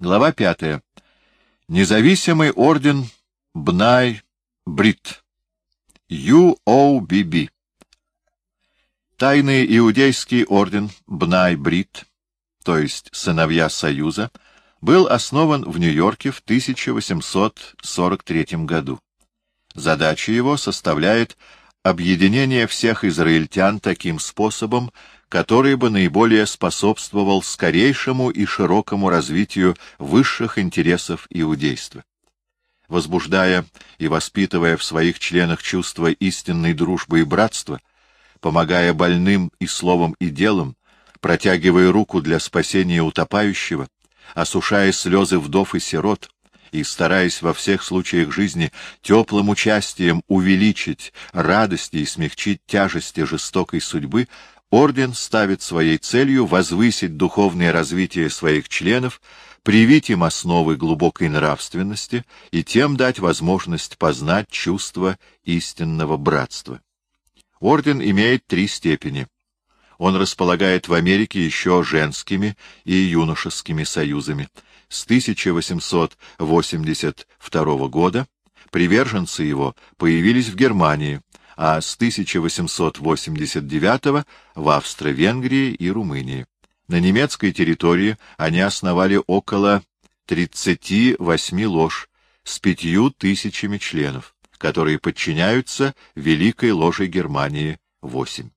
Глава пятая. Независимый орден Бнай-Брит. UOBB. Тайный иудейский орден Бнай-Брит, то есть сыновья Союза, был основан в Нью-Йорке в 1843 году. Задача его составляет объединение всех израильтян таким способом, который бы наиболее способствовал скорейшему и широкому развитию высших интересов иудейства. Возбуждая и воспитывая в своих членах чувство истинной дружбы и братства, помогая больным и словом, и делом, протягивая руку для спасения утопающего, осушая слезы вдов и сирот, и стараясь во всех случаях жизни теплым участием увеличить радости и смягчить тяжести жестокой судьбы, орден ставит своей целью возвысить духовное развитие своих членов, привить им основы глубокой нравственности и тем дать возможность познать чувство истинного братства. Орден имеет три степени. Он располагает в Америке еще женскими и юношескими союзами. С 1882 года приверженцы его появились в Германии, а с 1889 в Австро-Венгрии и Румынии. На немецкой территории они основали около 38 лож с пятью тысячами членов, которые подчиняются Великой ложе Германии 8.